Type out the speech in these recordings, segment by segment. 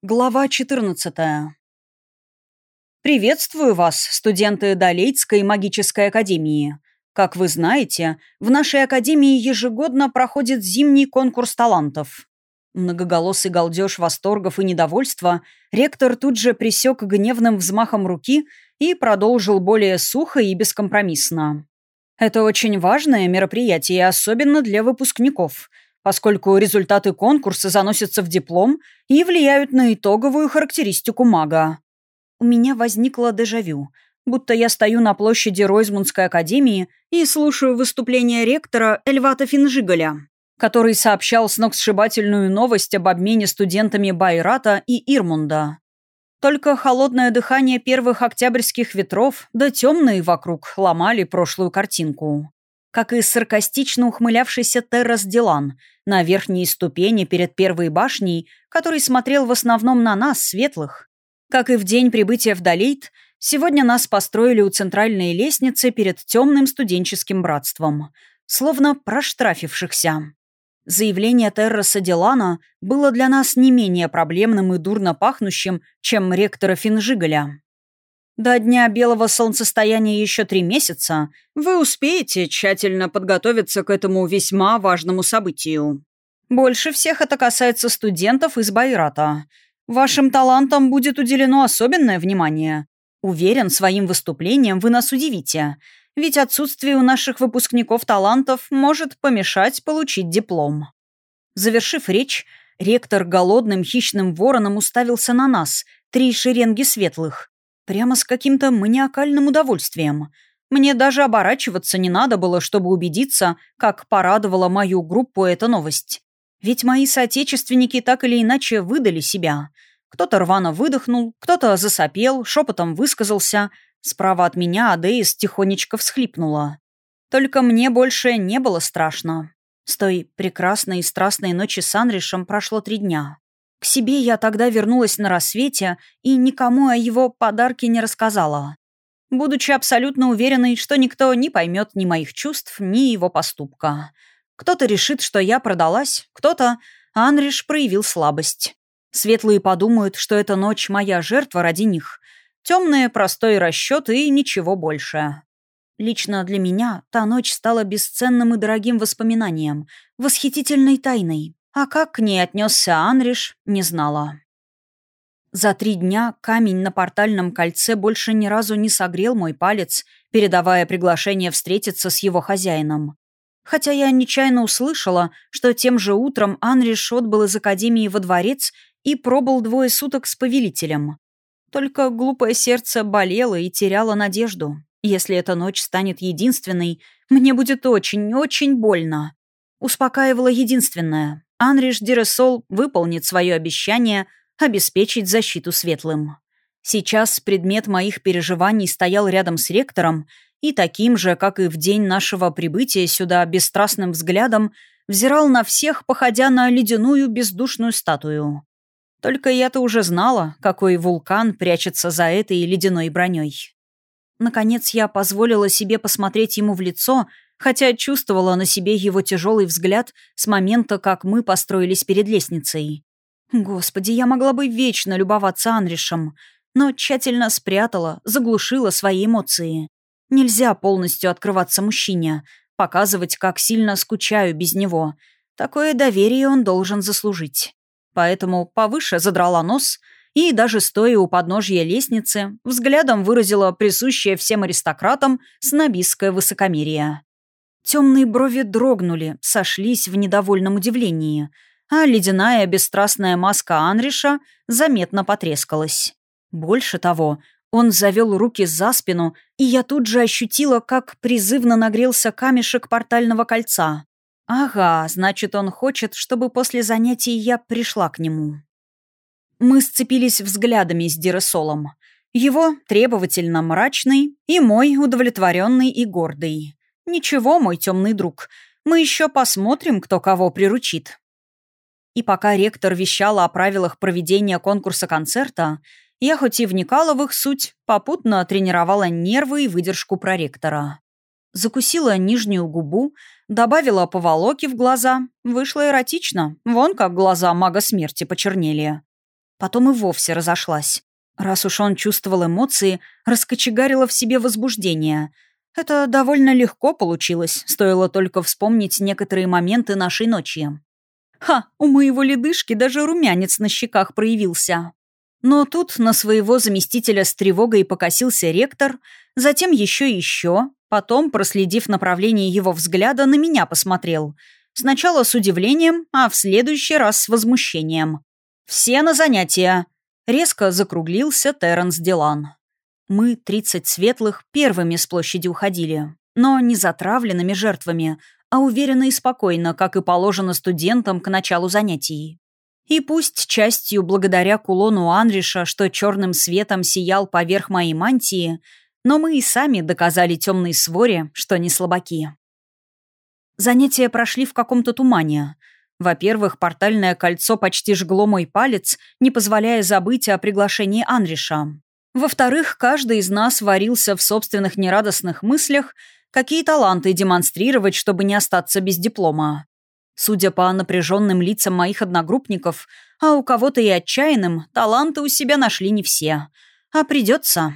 Глава 14. Приветствую вас, студенты Долейтской магической академии. Как вы знаете, в нашей академии ежегодно проходит зимний конкурс талантов. Многоголосый галдеж восторгов и недовольства ректор тут же присек гневным взмахом руки и продолжил более сухо и бескомпромиссно. Это очень важное мероприятие, особенно для выпускников – поскольку результаты конкурса заносятся в диплом и влияют на итоговую характеристику мага. У меня возникло дежавю, будто я стою на площади Ройзмундской академии и слушаю выступление ректора Эльвата Финжигаля, который сообщал сногсшибательную новость об обмене студентами Байрата и Ирмунда. Только холодное дыхание первых октябрьских ветров да темные вокруг ломали прошлую картинку как и саркастично ухмылявшийся Террас Дилан на верхней ступени перед первой башней, который смотрел в основном на нас, светлых. Как и в день прибытия в Далейт, сегодня нас построили у центральной лестницы перед темным студенческим братством, словно проштрафившихся. Заявление Терраса Дилана было для нас не менее проблемным и дурно пахнущим, чем ректора Финжигаля. До дня белого солнцестояния еще три месяца. Вы успеете тщательно подготовиться к этому весьма важному событию. Больше всех это касается студентов из Байрата. Вашим талантам будет уделено особенное внимание. Уверен, своим выступлением вы нас удивите. Ведь отсутствие у наших выпускников талантов может помешать получить диплом. Завершив речь, ректор голодным хищным вороном уставился на нас, три шеренги светлых. Прямо с каким-то маниакальным удовольствием. Мне даже оборачиваться не надо было, чтобы убедиться, как порадовала мою группу эта новость. Ведь мои соотечественники так или иначе выдали себя. Кто-то рвано выдохнул, кто-то засопел, шепотом высказался. Справа от меня Адеис тихонечко всхлипнула. Только мне больше не было страшно. С той прекрасной и страстной ночи с Анришем прошло три дня. К себе я тогда вернулась на рассвете и никому о его подарке не рассказала, будучи абсолютно уверенной, что никто не поймет ни моих чувств, ни его поступка. Кто-то решит, что я продалась, кто-то... Анриш проявил слабость. Светлые подумают, что эта ночь моя жертва ради них. Темные, простой расчет и ничего больше. Лично для меня та ночь стала бесценным и дорогим воспоминанием, восхитительной тайной, а как к ней отнесся Анриш, не знала. За три дня камень на портальном кольце больше ни разу не согрел мой палец, передавая приглашение встретиться с его хозяином. Хотя я нечаянно услышала, что тем же утром Анриш отбыл из Академии во дворец и пробыл двое суток с повелителем. Только глупое сердце болело и теряло надежду. Если эта ночь станет единственной, мне будет очень-очень больно. Успокаивало единственное. Анриш Диресол выполнит свое обещание обеспечить защиту светлым. Сейчас предмет моих переживаний стоял рядом с ректором и таким же, как и в день нашего прибытия сюда бесстрастным взглядом взирал на всех, походя на ледяную бездушную статую. Только я-то уже знала, какой вулкан прячется за этой ледяной броней. Наконец я позволила себе посмотреть ему в лицо — хотя чувствовала на себе его тяжелый взгляд с момента, как мы построились перед лестницей. Господи, я могла бы вечно любоваться Анришем, но тщательно спрятала, заглушила свои эмоции. Нельзя полностью открываться мужчине, показывать, как сильно скучаю без него. Такое доверие он должен заслужить. Поэтому повыше задрала нос и, даже стоя у подножья лестницы, взглядом выразила присущее всем аристократам снобистское высокомерие. Темные брови дрогнули, сошлись в недовольном удивлении, а ледяная бесстрастная маска Анриша заметно потрескалась. Больше того, он завел руки за спину, и я тут же ощутила, как призывно нагрелся камешек портального кольца. Ага, значит, он хочет, чтобы после занятий я пришла к нему. Мы сцепились взглядами с Диресолом. Его требовательно мрачный и мой удовлетворенный и гордый. «Ничего, мой темный друг, мы еще посмотрим, кто кого приручит». И пока ректор вещала о правилах проведения конкурса-концерта, я хоть и вникала в их суть, попутно тренировала нервы и выдержку проректора. Закусила нижнюю губу, добавила поволоки в глаза. Вышло эротично. Вон как глаза мага смерти почернели. Потом и вовсе разошлась. Раз уж он чувствовал эмоции, раскочегарило в себе возбуждение. Это довольно легко получилось, стоило только вспомнить некоторые моменты нашей ночи. Ха, у моего ледышки даже румянец на щеках проявился. Но тут на своего заместителя с тревогой покосился ректор, затем еще и еще, потом, проследив направление его взгляда, на меня посмотрел. Сначала с удивлением, а в следующий раз с возмущением. «Все на занятия!» Резко закруглился Терренс Дилан. Мы, 30 светлых, первыми с площади уходили. Но не затравленными жертвами, а уверенно и спокойно, как и положено студентам к началу занятий. И пусть частью благодаря кулону Анриша, что черным светом сиял поверх моей мантии, но мы и сами доказали темной своре, что не слабаки. Занятия прошли в каком-то тумане — во-первых, портальное кольцо почти жгло мой палец, не позволяя забыть о приглашении Анриша. Во-вторых, каждый из нас варился в собственных нерадостных мыслях, какие таланты демонстрировать, чтобы не остаться без диплома. Судя по напряженным лицам моих одногруппников, а у кого-то и отчаянным, таланты у себя нашли не все. А придется.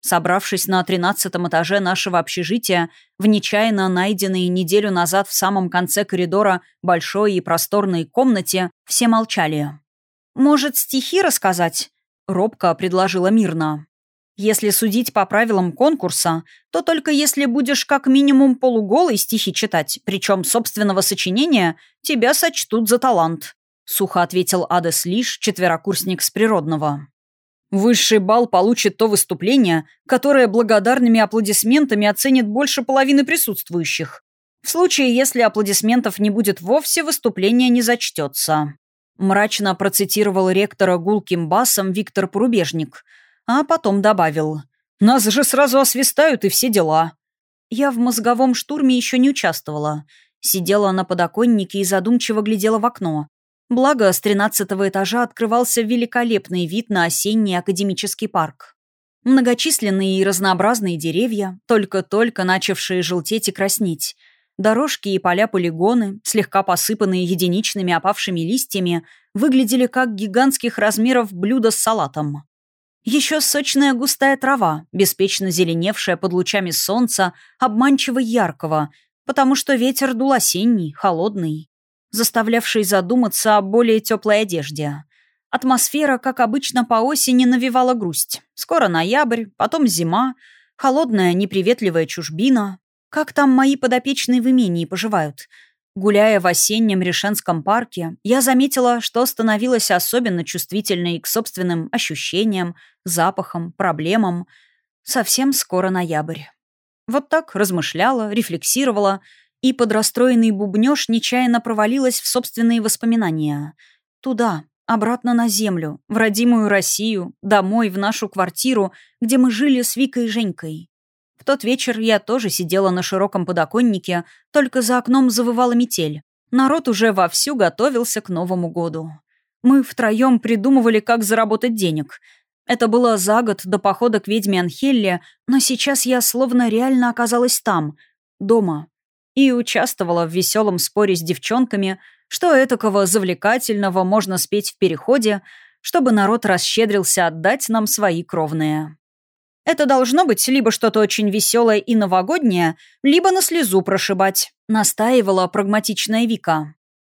Собравшись на тринадцатом этаже нашего общежития, в нечаянно найденной неделю назад в самом конце коридора большой и просторной комнате, все молчали. «Может, стихи рассказать?» — робко предложила Мирна. «Если судить по правилам конкурса, то только если будешь как минимум полуголый стихи читать, причем собственного сочинения, тебя сочтут за талант», — сухо ответил Адес Лиш, четверокурсник с природного. Высший балл получит то выступление, которое благодарными аплодисментами оценит больше половины присутствующих. В случае, если аплодисментов не будет вовсе, выступление не зачтется. Мрачно процитировал ректора гулким басом Виктор Порубежник, а потом добавил «Нас же сразу освистают и все дела». Я в мозговом штурме еще не участвовала. Сидела на подоконнике и задумчиво глядела в окно. Благо, с тринадцатого этажа открывался великолепный вид на осенний академический парк. Многочисленные и разнообразные деревья, только-только начавшие желтеть и краснеть. Дорожки и поля-полигоны, слегка посыпанные единичными опавшими листьями, выглядели как гигантских размеров блюда с салатом. Еще сочная густая трава, беспечно зеленевшая под лучами солнца, обманчиво яркого, потому что ветер дул осенний, холодный заставлявший задуматься о более теплой одежде. Атмосфера, как обычно, по осени навевала грусть. Скоро ноябрь, потом зима, холодная, неприветливая чужбина. Как там мои подопечные в имении поживают? Гуляя в осеннем Решенском парке, я заметила, что становилась особенно чувствительной к собственным ощущениям, запахам, проблемам. Совсем скоро ноябрь. Вот так размышляла, рефлексировала — и под расстроенный бубнёж нечаянно провалилась в собственные воспоминания. Туда, обратно на землю, в родимую Россию, домой, в нашу квартиру, где мы жили с Викой и Женькой. Тот вечер я тоже сидела на широком подоконнике, только за окном завывала метель. Народ уже вовсю готовился к Новому году. Мы втроем придумывали, как заработать денег. Это было за год до похода к ведьме Анхелле, но сейчас я словно реально оказалась там, дома, и участвовала в веселом споре с девчонками, что этакого завлекательного можно спеть в переходе, чтобы народ расщедрился отдать нам свои кровные. Это должно быть либо что-то очень веселое и новогоднее, либо на слезу прошибать, настаивала прагматичная Вика.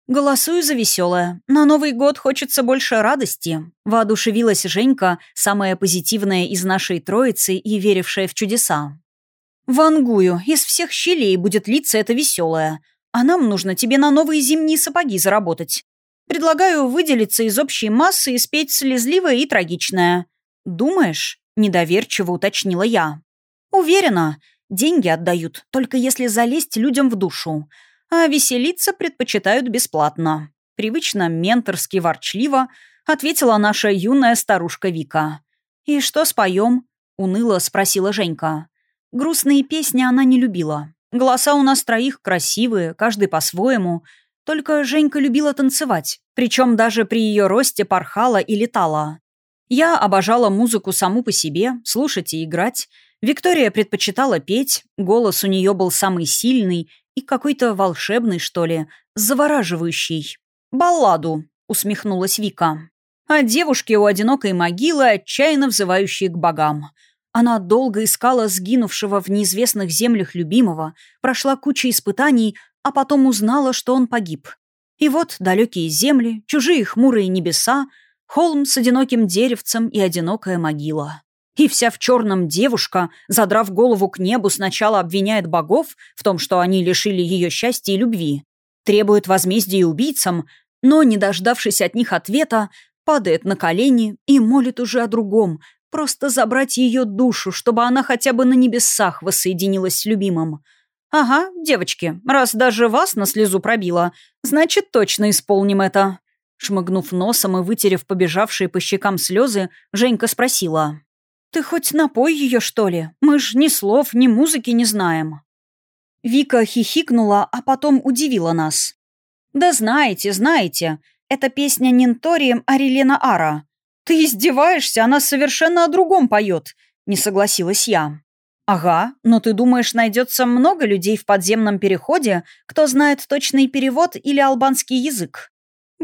«Голосую за веселое. На Новый год хочется больше радости», — воодушевилась Женька, самая позитивная из нашей троицы и верившая в чудеса. «Вангую, из всех щелей будет литься это веселое. А нам нужно тебе на новые зимние сапоги заработать. Предлагаю выделиться из общей массы и спеть слезливое и трагичное». «Думаешь?» – недоверчиво уточнила я. «Уверена. Деньги отдают, только если залезть людям в душу. А веселиться предпочитают бесплатно». Привычно менторски ворчливо ответила наша юная старушка Вика. «И что споем?» – уныло спросила Женька. Грустные песни она не любила. Голоса у нас троих красивые, каждый по-своему. Только Женька любила танцевать, причем даже при ее росте порхала и летала. Я обожала музыку саму по себе, слушать и играть. Виктория предпочитала петь, голос у нее был самый сильный и какой-то волшебный, что ли, завораживающий. «Балладу», — усмехнулась Вика. а девушки у одинокой могилы, отчаянно взывающие к богам. Она долго искала сгинувшего в неизвестных землях любимого, прошла кучу испытаний, а потом узнала, что он погиб. И вот далекие земли, чужие хмурые небеса, холм с одиноким деревцем и одинокая могила. И вся в черном девушка, задрав голову к небу, сначала обвиняет богов в том, что они лишили ее счастья и любви, требует возмездия убийцам, но, не дождавшись от них ответа, падает на колени и молит уже о другом, просто забрать ее душу, чтобы она хотя бы на небесах воссоединилась с любимым. «Ага, девочки, раз даже вас на слезу пробило, значит, точно исполним это». Шмыгнув носом и вытерев побежавшие по щекам слезы, Женька спросила. «Ты хоть напой ее, что ли? Мы ж ни слов, ни музыки не знаем». Вика хихикнула, а потом удивила нас. «Да знаете, знаете, это песня Нинтори Арилена Ара. Ты издеваешься, она совершенно о другом поет», — не согласилась я. «Ага, но ты думаешь, найдется много людей в подземном переходе, кто знает точный перевод или албанский язык?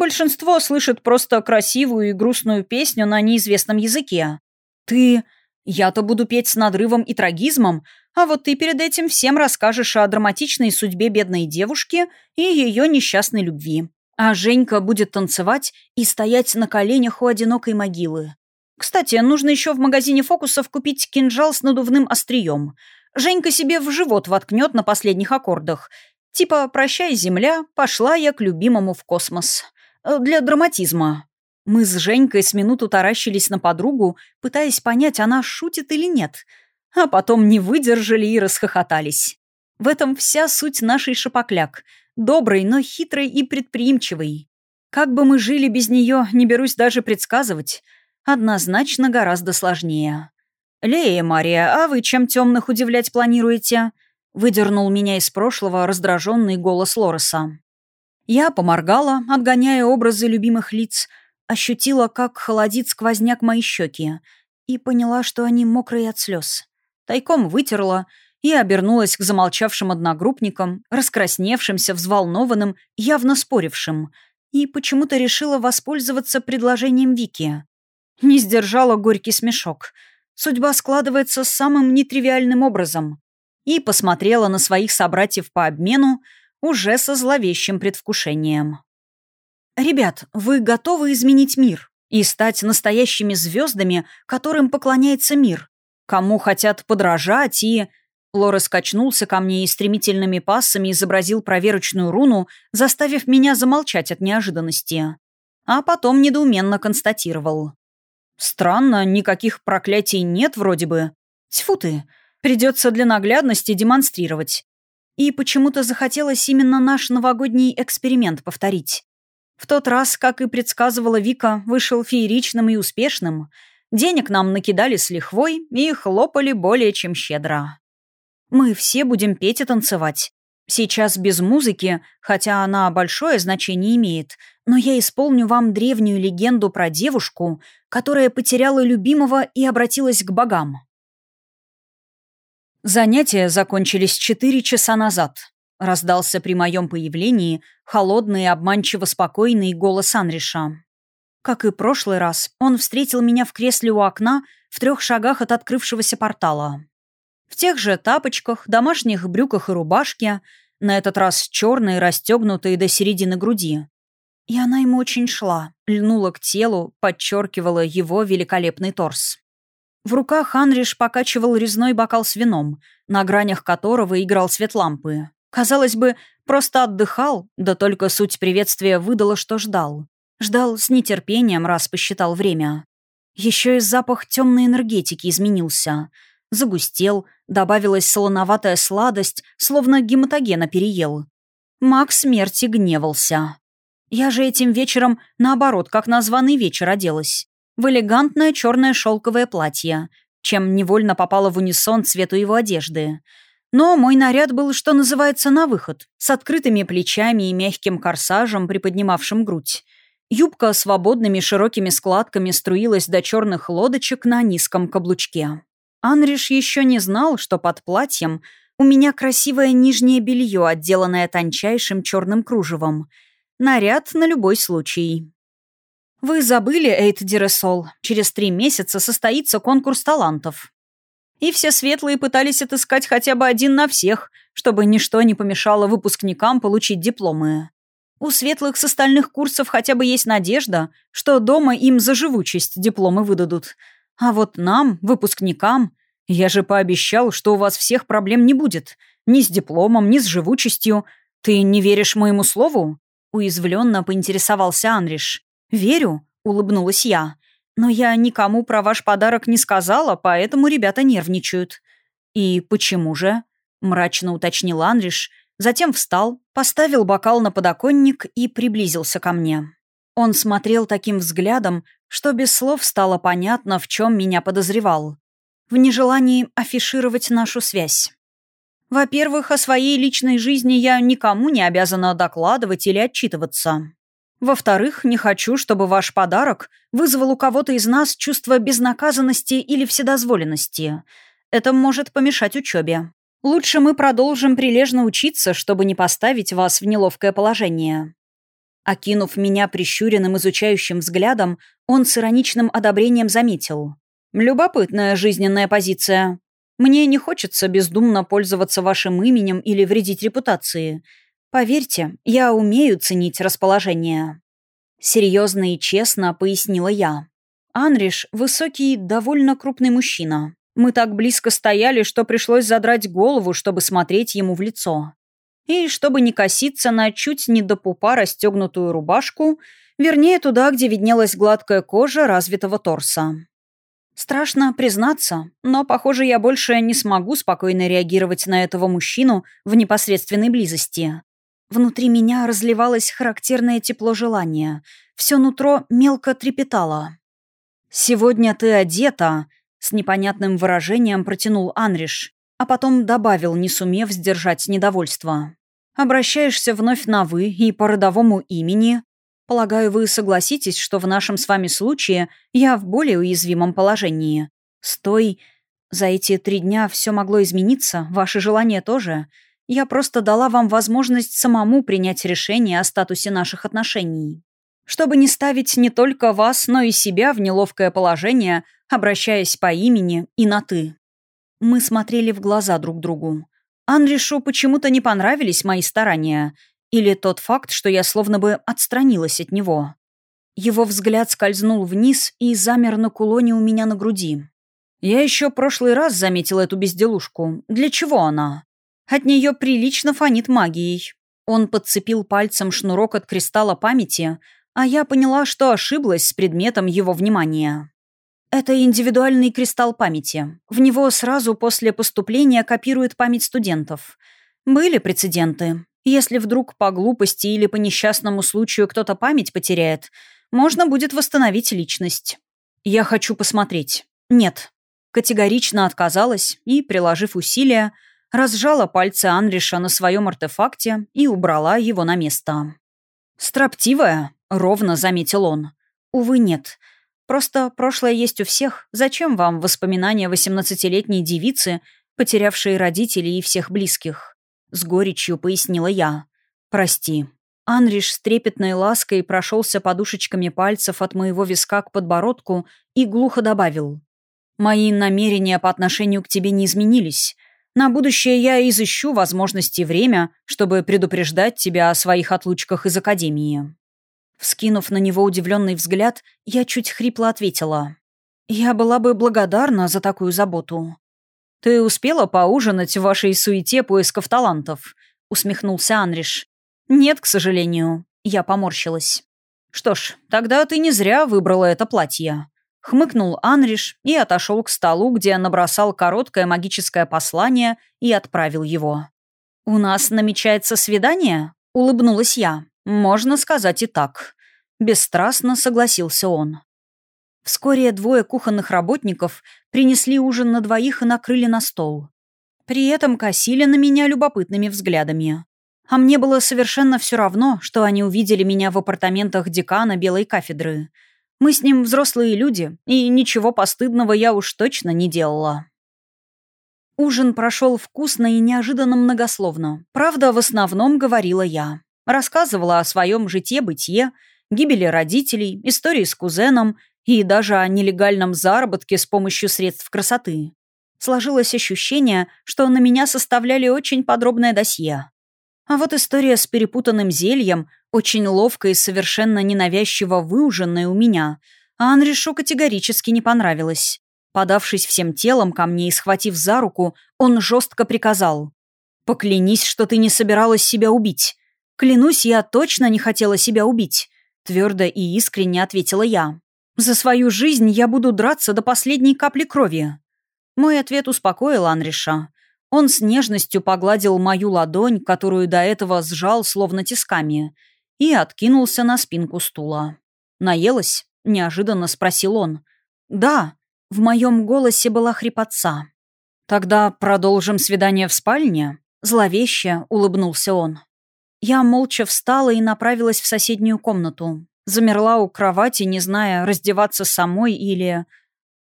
Большинство слышит просто красивую и грустную песню на неизвестном языке. Ты... Я-то буду петь с надрывом и трагизмом, а вот ты перед этим всем расскажешь о драматичной судьбе бедной девушки и ее несчастной любви. А Женька будет танцевать и стоять на коленях у одинокой могилы. Кстати, нужно еще в магазине фокусов купить кинжал с надувным острием. Женька себе в живот воткнет на последних аккордах. Типа «Прощай, земля, пошла я к любимому в космос». Э, для драматизма. Мы с Женькой с минуту таращились на подругу, пытаясь понять, она шутит или нет — а потом не выдержали и расхохотались. В этом вся суть нашей шапокляк. Добрый, но хитрый и предприимчивый. Как бы мы жили без нее, не берусь даже предсказывать. Однозначно гораздо сложнее. «Лея, Мария, а вы чем темных удивлять планируете?» Выдернул меня из прошлого раздраженный голос Лореса. Я поморгала, отгоняя образы любимых лиц, ощутила, как холодит сквозняк мои щеки, и поняла, что они мокрые от слез тайком вытерла и обернулась к замолчавшим одногруппникам, раскрасневшимся, взволнованным, явно спорившим, и почему-то решила воспользоваться предложением Вики. Не сдержала горький смешок. Судьба складывается самым нетривиальным образом. И посмотрела на своих собратьев по обмену уже со зловещим предвкушением. «Ребят, вы готовы изменить мир и стать настоящими звездами, которым поклоняется мир?» кому хотят подражать и... Лора скачнулся ко мне и стремительными пассами изобразил проверочную руну, заставив меня замолчать от неожиданности. А потом недоуменно констатировал. «Странно, никаких проклятий нет вроде бы. Тьфу ты, придется для наглядности демонстрировать». И почему-то захотелось именно наш новогодний эксперимент повторить. В тот раз, как и предсказывала Вика, вышел фееричным и успешным — Денег нам накидали с лихвой и хлопали более чем щедро. Мы все будем петь и танцевать. Сейчас без музыки, хотя она большое значение имеет, но я исполню вам древнюю легенду про девушку, которая потеряла любимого и обратилась к богам. Занятия закончились четыре часа назад. Раздался при моем появлении холодный и обманчиво спокойный голос Анриша. Как и прошлый раз, он встретил меня в кресле у окна в трех шагах от открывшегося портала. В тех же тапочках, домашних брюках и рубашке, на этот раз черные, расстегнутые до середины груди. И она ему очень шла, льнула к телу, подчеркивала его великолепный торс. В руках Анриш покачивал резной бокал с вином, на гранях которого играл свет лампы. Казалось бы, просто отдыхал, да только суть приветствия выдала, что ждал. Ждал с нетерпением, раз посчитал время. Еще и запах темной энергетики изменился. Загустел, добавилась солоноватая сладость, словно гематогена переел. Маг смерти гневался. Я же этим вечером, наоборот, как на званый вечер оделась. В элегантное черное шелковое платье, чем невольно попало в унисон цвету его одежды. Но мой наряд был, что называется, на выход, с открытыми плечами и мягким корсажем, приподнимавшим грудь. Юбка свободными широкими складками струилась до черных лодочек на низком каблучке. Анриш еще не знал, что под платьем у меня красивое нижнее белье, отделанное тончайшим черным кружевом. Наряд на любой случай. «Вы забыли, Эйт Диресол, через три месяца состоится конкурс талантов. И все светлые пытались отыскать хотя бы один на всех, чтобы ничто не помешало выпускникам получить дипломы. У светлых с остальных курсов хотя бы есть надежда, что дома им за живучесть дипломы выдадут. А вот нам, выпускникам, я же пообещал, что у вас всех проблем не будет. Ни с дипломом, ни с живучестью. Ты не веришь моему слову?» Уязвленно поинтересовался Анриш. «Верю», — улыбнулась я. «Но я никому про ваш подарок не сказала, поэтому ребята нервничают». «И почему же?» — мрачно уточнил Анриш, затем встал, поставил бокал на подоконник и приблизился ко мне. Он смотрел таким взглядом, что без слов стало понятно, в чем меня подозревал. В нежелании афишировать нашу связь. Во-первых, о своей личной жизни я никому не обязана докладывать или отчитываться. Во-вторых, не хочу, чтобы ваш подарок вызвал у кого-то из нас чувство безнаказанности или вседозволенности. Это может помешать учебе. Лучше мы продолжим прилежно учиться, чтобы не поставить вас в неловкое положение». Окинув меня прищуренным изучающим взглядом, он с ироничным одобрением заметил. «Любопытная жизненная позиция. Мне не хочется бездумно пользоваться вашим именем или вредить репутации. Поверьте, я умею ценить расположение». Серьезно и честно пояснила я. Анриш – высокий, довольно крупный мужчина. Мы так близко стояли, что пришлось задрать голову, чтобы смотреть ему в лицо. И чтобы не коситься на чуть не до пупа расстегнутую рубашку, вернее, туда, где виднелась гладкая кожа развитого торса. Страшно признаться, но, похоже, я больше не смогу спокойно реагировать на этого мужчину в непосредственной близости. Внутри меня разливалось характерное тепло желания. Все нутро мелко трепетало. «Сегодня ты одета», — с непонятным выражением протянул Анриш, а потом добавил, не сумев сдержать недовольство. «Обращаешься вновь на «вы» и по родовому имени. Полагаю, вы согласитесь, что в нашем с вами случае я в более уязвимом положении. Стой. За эти три дня все могло измениться, ваши желания тоже». Я просто дала вам возможность самому принять решение о статусе наших отношений. Чтобы не ставить не только вас, но и себя в неловкое положение, обращаясь по имени и на «ты». Мы смотрели в глаза друг другу. Анришу почему-то не понравились мои старания. Или тот факт, что я словно бы отстранилась от него. Его взгляд скользнул вниз и замер на кулоне у меня на груди. Я еще прошлый раз заметил эту безделушку. Для чего она? От нее прилично фонит магией. Он подцепил пальцем шнурок от кристалла памяти, а я поняла, что ошиблась с предметом его внимания. Это индивидуальный кристалл памяти. В него сразу после поступления копируют память студентов. Были прецеденты. Если вдруг по глупости или по несчастному случаю кто-то память потеряет, можно будет восстановить личность. Я хочу посмотреть. Нет. Категорично отказалась и, приложив усилия, разжала пальцы Анриша на своем артефакте и убрала его на место. «Строптивая?» — ровно заметил он. «Увы, нет. Просто прошлое есть у всех. Зачем вам воспоминания восемнадцатилетней девицы, потерявшей родителей и всех близких?» С горечью пояснила я. «Прости». Анриш с трепетной лаской прошелся подушечками пальцев от моего виска к подбородку и глухо добавил. «Мои намерения по отношению к тебе не изменились. На будущее я изыщу возможности и время, чтобы предупреждать тебя о своих отлучках из академии». Вскинув на него удивленный взгляд, я чуть хрипло ответила. «Я была бы благодарна за такую заботу». «Ты успела поужинать в вашей суете поисков талантов?» — усмехнулся Анриш. «Нет, к сожалению». Я поморщилась. «Что ж, тогда ты не зря выбрала это платье. Хмыкнул Анриш и отошел к столу, где набросал короткое магическое послание и отправил его. «У нас намечается свидание?» — улыбнулась я. «Можно сказать и так». Бесстрастно согласился он. Вскоре двое кухонных работников принесли ужин на двоих и накрыли на стол. При этом косили на меня любопытными взглядами. А мне было совершенно все равно, что они увидели меня в апартаментах декана Белой кафедры — мы с ним взрослые люди, и ничего постыдного я уж точно не делала. Ужин прошел вкусно и неожиданно многословно. Правда, в основном говорила я. Рассказывала о своем житье-бытие гибели родителей, истории с кузеном и даже о нелегальном заработке с помощью средств красоты. Сложилось ощущение, что на меня составляли очень подробное досье. А вот история с перепутанным зельем, очень ловко и совершенно ненавязчиво выуженная у меня, а Анришу категорически не понравилась. Подавшись всем телом ко мне и схватив за руку, он жестко приказал. «Поклянись, что ты не собиралась себя убить». «Клянусь, я точно не хотела себя убить», — твердо и искренне ответила я. «За свою жизнь я буду драться до последней капли крови». Мой ответ успокоил Анриша. Он с нежностью погладил мою ладонь, которую до этого сжал словно тисками, и откинулся на спинку стула. «Наелась?» — неожиданно спросил он. «Да», — в моем голосе была хрипотца. «Тогда продолжим свидание в спальне?» Зловеще улыбнулся он. Я молча встала и направилась в соседнюю комнату. Замерла у кровати, не зная, раздеваться самой или...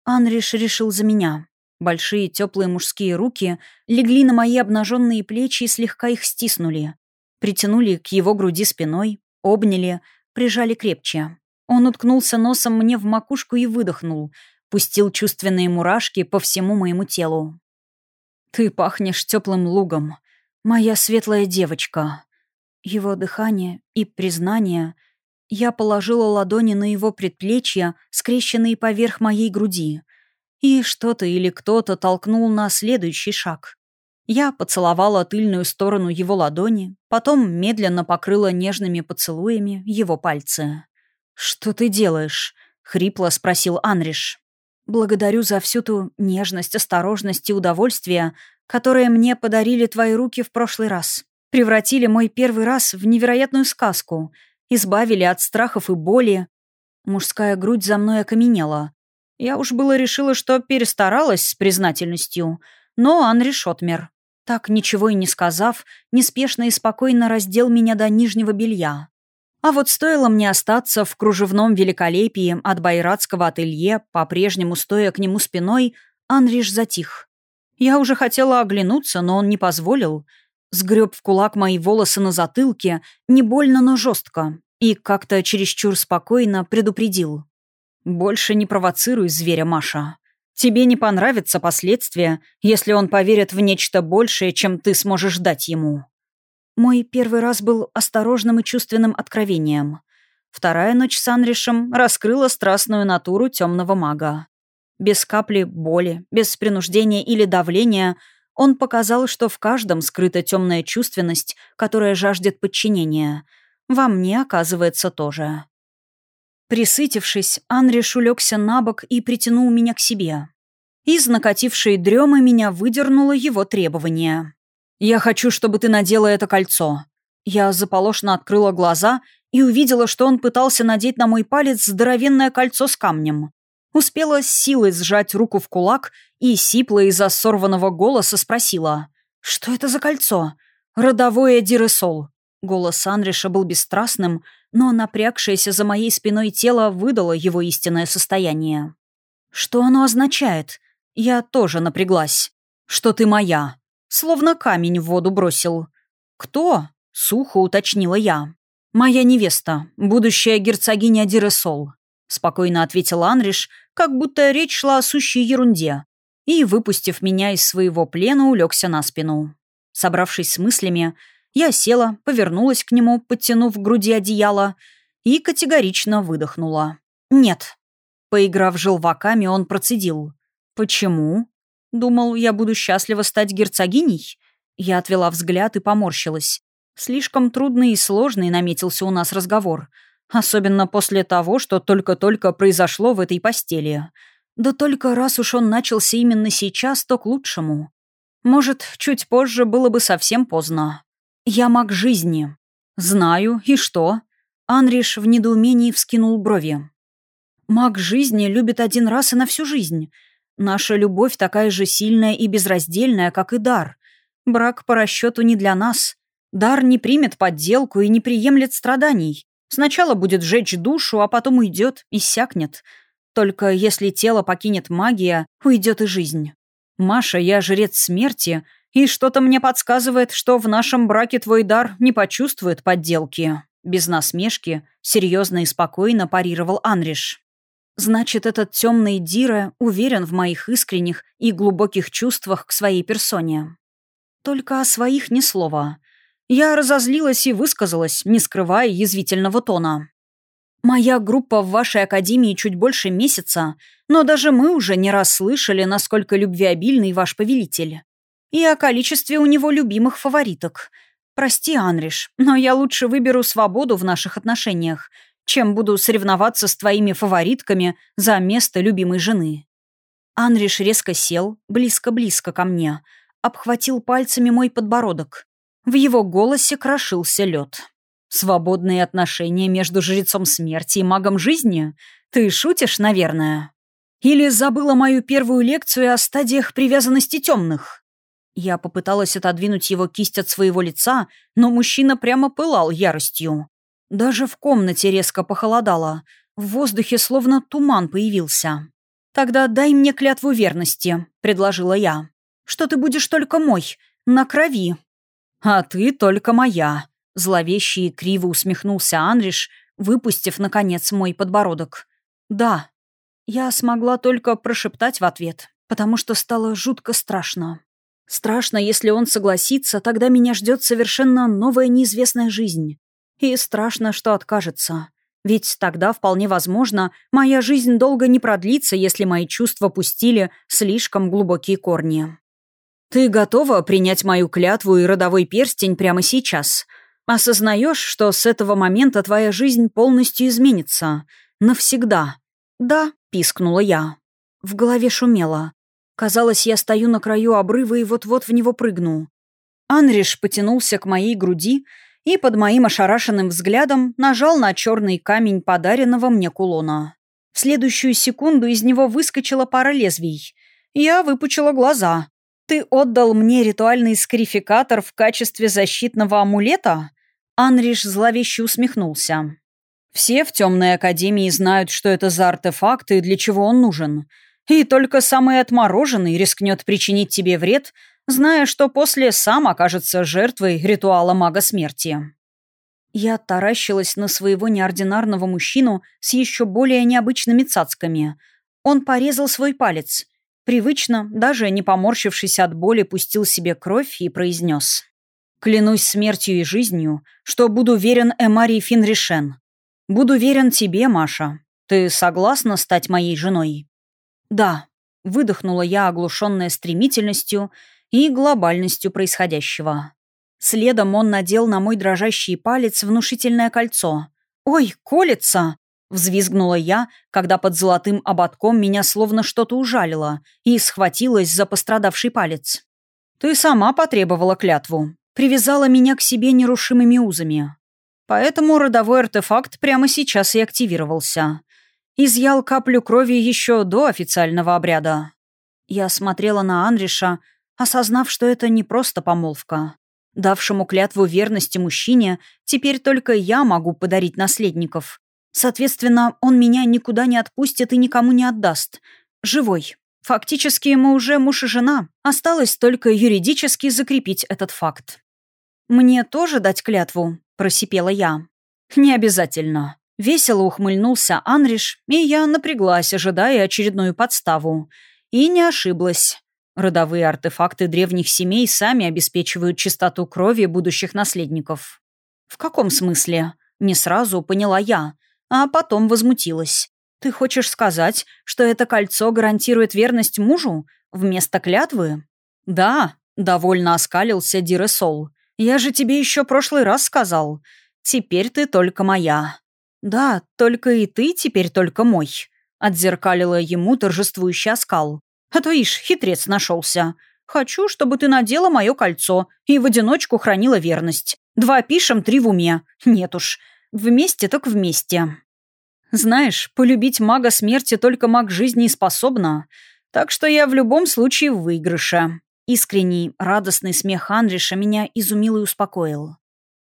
Анриш решил за меня. Большие теплые мужские руки легли на мои обнаженные плечи и слегка их стиснули. Притянули к его груди спиной, обняли, прижали крепче. Он уткнулся носом мне в макушку и выдохнул, пустил чувственные мурашки по всему моему телу. «Ты пахнешь теплым лугом, моя светлая девочка». Его дыхание и признание. Я положила ладони на его предплечья, скрещенные поверх моей груди. И что-то или кто-то толкнул на следующий шаг. Я поцеловала тыльную сторону его ладони, потом медленно покрыла нежными поцелуями его пальцы. «Что ты делаешь?» — хрипло спросил Анриш. «Благодарю за всю ту нежность, осторожность и удовольствие, которые мне подарили твои руки в прошлый раз. Превратили мой первый раз в невероятную сказку, избавили от страхов и боли. Мужская грудь за мной окаменела. Я уж было решила, что перестаралась с признательностью, но Анриш отмер. Так, ничего и не сказав, неспешно и спокойно раздел меня до нижнего белья. А вот стоило мне остаться в кружевном великолепии от байратского ателье, по-прежнему стоя к нему спиной, Анриш затих. Я уже хотела оглянуться, но он не позволил. Сгреб в кулак мои волосы на затылке, не больно, но жестко, и как-то чересчур спокойно предупредил. «Больше не провоцируй зверя, Маша. Тебе не понравятся последствия, если он поверит в нечто большее, чем ты сможешь дать ему». Мой первый раз был осторожным и чувственным откровением. Вторая ночь с Анришем раскрыла страстную натуру темного мага. Без капли боли, без принуждения или давления он показал, что в каждом скрыта темная чувственность, которая жаждет подчинения. Во мне, оказывается, тоже. Присытившись, Анриш улегся на бок и притянул меня к себе. Из накатившей дремы меня выдернуло его требование. «Я хочу, чтобы ты надела это кольцо». Я заполошно открыла глаза и увидела, что он пытался надеть на мой палец здоровенное кольцо с камнем. Успела с силой сжать руку в кулак и сипла из-за сорванного голоса спросила. «Что это за кольцо?» «Родовое диресол». Голос Анриша был бесстрастным, но напрягшееся за моей спиной тело выдало его истинное состояние. «Что оно означает?» Я тоже напряглась. «Что ты моя?» Словно камень в воду бросил. «Кто?» — сухо уточнила я. «Моя невеста, будущая герцогиня Диресол», — спокойно ответил Анриш, как будто речь шла о сущей ерунде, и, выпустив меня из своего плена, улегся на спину. Собравшись с мыслями, я села, повернулась к нему, подтянув к груди одеяло, и категорично выдохнула. «Нет». Поиграв желваками, он процедил. «Почему?» «Думал, я буду счастлива стать герцогиней?» Я отвела взгляд и поморщилась. Слишком трудный и сложный наметился у нас разговор. Особенно после того, что только-только произошло в этой постели. Да только раз уж он начался именно сейчас, то к лучшему. Может, чуть позже было бы совсем поздно. «Я маг жизни». «Знаю. И что?» Анриш в недоумении вскинул брови. «Маг жизни любит один раз и на всю жизнь. Наша любовь такая же сильная и безраздельная, как и дар. Брак по расчету не для нас. Дар не примет подделку и не приемлет страданий. Сначала будет жечь душу, а потом уйдет, иссякнет. Только если тело покинет магия, уйдет и жизнь. Маша, я жрец смерти — и что-то мне подсказывает, что в нашем браке твой дар не почувствует подделки. Без насмешки, серьезно и спокойно парировал Анриш. Значит, этот темный Дира уверен в моих искренних и глубоких чувствах к своей персоне. Только о своих ни слова. Я разозлилась и высказалась, не скрывая язвительного тона. «Моя группа в вашей академии чуть больше месяца, но даже мы уже не раз слышали, насколько любвеобильный ваш повелитель. И о количестве у него любимых фавориток. Прости, Анриш, но я лучше выберу свободу в наших отношениях, чем буду соревноваться с твоими фаворитками за место любимой жены». Анриш резко сел, близко-близко ко мне, обхватил пальцами мой подбородок. В его голосе крошился лед. «Свободные отношения между жрецом смерти и магом жизни? Ты шутишь, наверное? Или забыла мою первую лекцию о стадиях привязанности темных?» Я попыталась отодвинуть его кисть от своего лица, но мужчина прямо пылал яростью. Даже в комнате резко похолодало. В воздухе словно туман появился. «Тогда дай мне клятву верности», — предложила я. «Что ты будешь только мой, на крови». «А ты только моя», — зловеще и криво усмехнулся Анриш, выпустив, наконец, мой подбородок. «Да». Я смогла только прошептать в ответ, потому что стало жутко страшно. Страшно, если он согласится, тогда меня ждет совершенно новая неизвестная жизнь. И страшно, что откажется. Ведь тогда, вполне возможно, моя жизнь долго не продлится, если мои чувства пустили слишком глубокие корни. Ты готова принять мою клятву и родовой перстень прямо сейчас? Осознаешь, что с этого момента твоя жизнь полностью изменится? Навсегда? Да, пискнула я. В голове шумело. Казалось, я стою на краю обрыва и вот-вот в него прыгну. Анриш потянулся к моей груди и под моим ошарашенным взглядом нажал на черный камень подаренного мне кулона. В следующую секунду из него выскочила пара лезвий. Я выпучила глаза. «Ты отдал мне ритуальный скрификатор в качестве защитного амулета?» Анриш зловеще усмехнулся. «Все в темной академии знают, что это за артефакт и для чего он нужен. И только самый отмороженный рискнет причинить тебе вред, зная, что после сам окажется жертвой ритуала мага смерти. Я таращилась на своего неординарного мужчину с еще более необычными цацками. Он порезал свой палец. Привычно, даже не поморщившись от боли, пустил себе кровь и произнес. «Клянусь смертью и жизнью, что буду верен Эмарии Финришен. Буду верен тебе, Маша. Ты согласна стать моей женой?» «Да», — выдохнула я, оглушенная стремительностью и глобальностью происходящего. Следом он надел на мой дрожащий палец внушительное кольцо. «Ой, колется!» — взвизгнула я, когда под золотым ободком меня словно что-то ужалило и схватилась за пострадавший палец. «Ты сама потребовала клятву. Привязала меня к себе нерушимыми узами. Поэтому родовой артефакт прямо сейчас и активировался. Изъял каплю крови еще до официального обряда. Я смотрела на Анриша, осознав, что это не просто помолвка. Давшему клятву верности мужчине, теперь только я могу подарить наследников. Соответственно, он меня никуда не отпустит и никому не отдаст. Живой. Фактически мы уже муж и жена. Осталось только юридически закрепить этот факт. «Мне тоже дать клятву?» – просипела я. «Не обязательно». Весело ухмыльнулся Анриш, и я напряглась, ожидая очередную подставу. И не ошиблась. Родовые артефакты древних семей сами обеспечивают чистоту крови будущих наследников. «В каком смысле?» Не сразу поняла я, а потом возмутилась. «Ты хочешь сказать, что это кольцо гарантирует верность мужу вместо клятвы?» «Да», — довольно оскалился Диресол. «Я же тебе еще прошлый раз сказал. Теперь ты только моя». «Да, только и ты теперь только мой», — отзеркалила ему торжествующий оскал. А то, ишь, хитрец нашелся. Хочу, чтобы ты надела мое кольцо и в одиночку хранила верность. Два пишем, три в уме. Нет уж. Вместе так вместе. Знаешь, полюбить мага смерти только маг жизни способна. Так что я в любом случае в выигрыше. Искренний, радостный смех Анриша меня изумил и успокоил.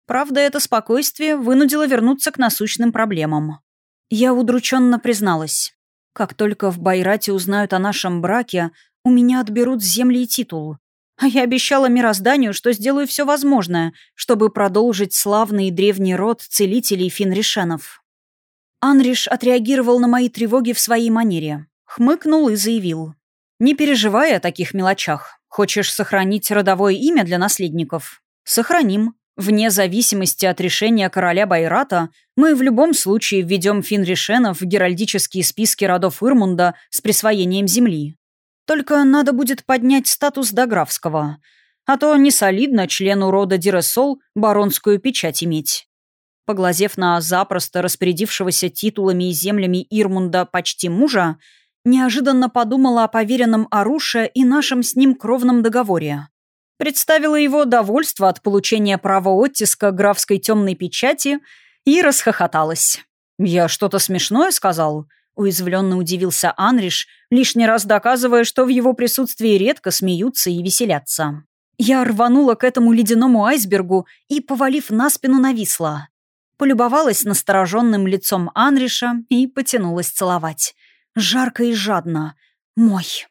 Правда, это спокойствие вынудило вернуться к насущным проблемам. Я удрученно призналась. Как только в Байрате узнают о нашем браке, у меня отберут земли и титул. А я обещала мирозданию, что сделаю все возможное, чтобы продолжить славный древний род целителей финришенов. Анриш отреагировал на мои тревоги в своей манере. Хмыкнул и заявил. «Не переживай о таких мелочах. Хочешь сохранить родовое имя для наследников? Сохраним. Вне зависимости от решения короля Байрата, мы в любом случае введем Финришенов в геральдические списки родов Ирмунда с присвоением земли. Только надо будет поднять статус до графского. А то не солидно члену рода Диресол баронскую печать иметь. Поглазев на запросто распорядившегося титулами и землями Ирмунда почти мужа, неожиданно подумала о поверенном Аруше и нашем с ним кровном договоре. Представила его довольство от получения права оттиска графской темной печати и расхохоталась. «Я что-то смешное сказал?» Уязвленно удивился Анриш, лишний раз доказывая, что в его присутствии редко смеются и веселятся. Я рванула к этому ледяному айсбергу и, повалив на спину, нависла. Полюбовалась настороженным лицом Анриша и потянулась целовать. Жарко и жадно. Мой.